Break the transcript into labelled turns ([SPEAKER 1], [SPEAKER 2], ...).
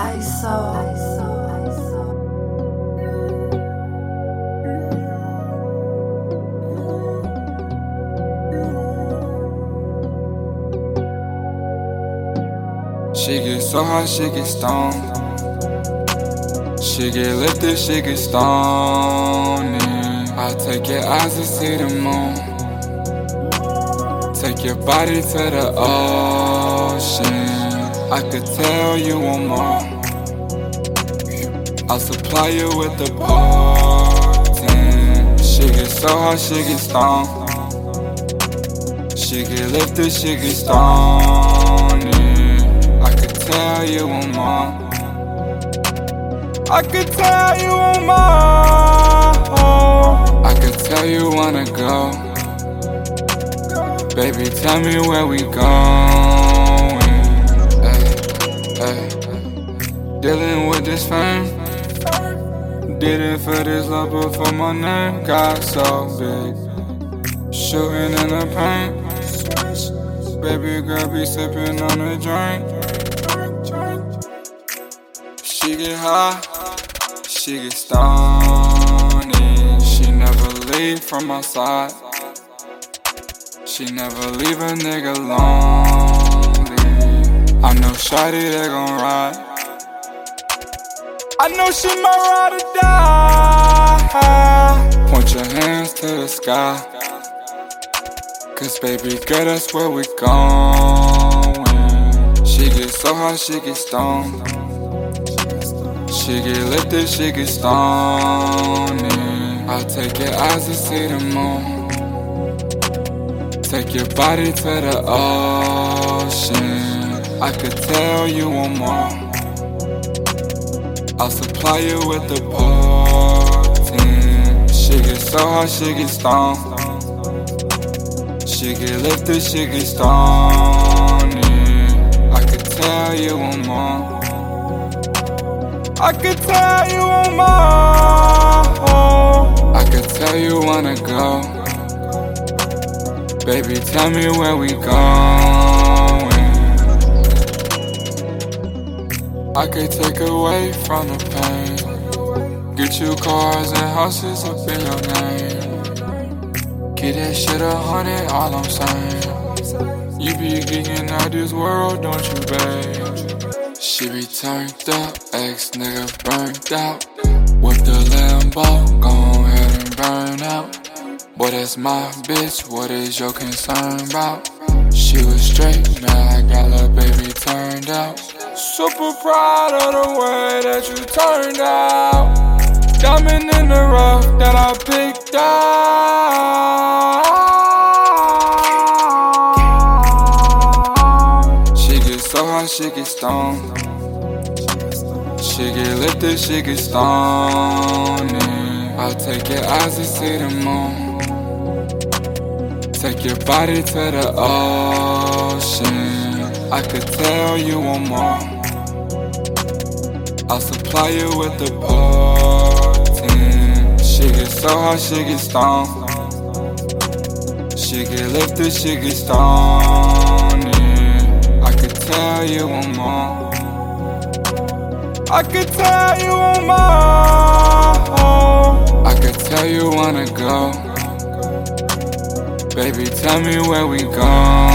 [SPEAKER 1] ISO.
[SPEAKER 2] She get so hot, she get stoned. She get lifted, she get stoned. I take your eyes to see the moon. Take your body to the ocean. I could tell you want more. I'll supply you with the potion. She get so hot, she get stoned. She get lifted, she get stoned. I could tell you want more. I could tell you want more. I could tell you wanna go. Baby, tell me where we going. Ay. Dealing with this fame. Did it for this love, but for my name got so big. Shooting in the paint. Baby girl be sipping on a drink. She get high, she get stoned. She never leave from my side. She never leave a nigga lonely. I know Shawty they gon' ride. I know she might ride or die. Point your hands to the sky. Cause baby girl, that's where we going. She get so hot, she get stoned. She get lifted, she get stoned. I take your eyes to see the moon. Take your body to the ocean. I could tell you want more. I'll supply you with the potion. She get so hot, she get stoned. She get lifted, she get stoned. I could tell you want more. I could tell you want more. I could tell you wanna go. Baby, tell me where we going. I could take away from the pain. Get you cars and houses up in your name. Get that shit a hundred, all I'm saying. You be geeking out this world, don't you, babe? She be turned up, ex nigga burnt out. With the Lambo, go ahead and burn out. Boy, that's my bitch, what is your concern about? She was straight, now I got a baby turned out. Super proud of the way that you turned out. Diamond in the rough that I picked out. She get so hot, she get stoned. She get lifted, she get stoned. I take your eyes to see the moon. Take your body to the ocean. I could tell you want more. I'll supply you with the potion. She get so hot, she get stoned. She get lifted, she get stoned. I could tell you want more. I could tell you want more. I could tell you wanna go. Baby, tell me where we going.